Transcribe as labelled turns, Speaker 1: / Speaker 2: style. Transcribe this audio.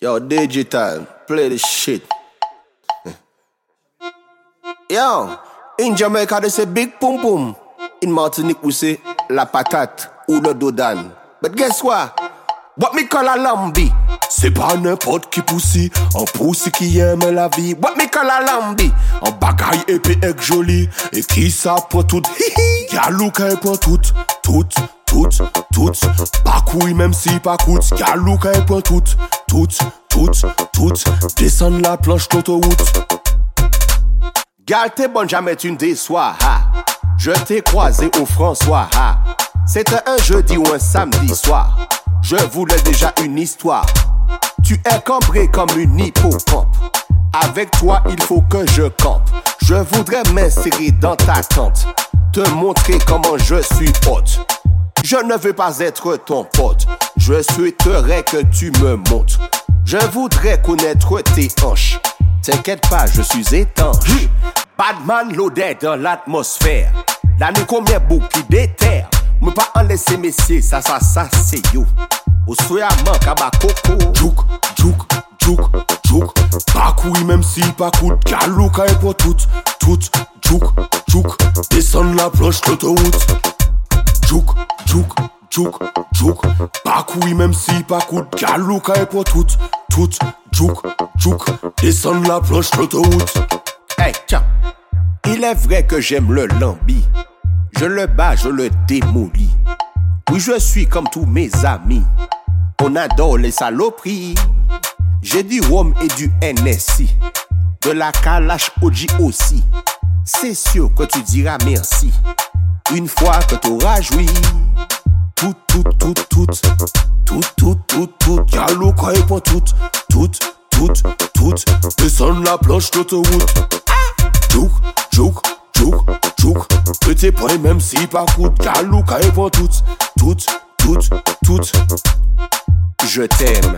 Speaker 1: Yo, digital, play this shit. Yo, in Jamaica they say big pum pum. In Martinique we say la patate ou le dodan. But guess what? What me call a lambi? Se pa nepot ki pousi, an pousi ki yeme la vi. What me call a lambi? An bagay epi ek joli, e ki sa pou tout. Hi hi, yalou ka e tout, tout. Tout, tout. Pas couille même si pas coûte, galou qui prend tout, tout, tout, tout. Descendre la planche l'autoroute. Gal t'es bonne, jamais tu ne déçois. Je t'ai croisé au François. C'était un jeudi ou un samedi soir. Je voulais déjà une histoire. Tu es cambré comme une hippocampe. Avec toi, il faut que je campe. Je voudrais m'insérer dans ta tente. Te montrer comment je suis hôte. Je ne veux pas être ton pote. Je souhaiterais que tu me montres. Je voudrais connaître tes hanches. T'inquiète pas, je suis étanche. Badman loaded dans l'atmosphère. La nuit combien bouc qui déterre. Me pas en laisser messieurs, ça, ça, ça, c'est you. Au soya manque à coco. Jouk, jouk, jouk, jouk. Pas couille même si pas coûte. Galou est pour tout, tout, jouk, jouk. Descendre la planche l'autoroute. Jouk, jouk, jouk, jouk. Pas couille même si pas coûte. Galou est pour tout, tout, jouk, jouk. Descendre la planche l'autoroute. Hey, tiens. Il est vrai que j'aime le lambi. Je le bats, je le démolis. Oui, je suis comme tous mes amis. On adore les saloperies. J'ai du rhum et du NSI. De la Kalash OG aussi. C'est sûr que tu diras merci. Une fois que t'auras joui. Tout, tout, tout, tout. Tout, tout, tout, tout. Galou, quoi, et pour tout. Tout, tout, tout. Descendre la planche l'autoroute. Jouk, jouk, jouk, jouk. Petit point même si pas coûte. Galou, et pour tout. Tout, tout, tout. Je t'aime.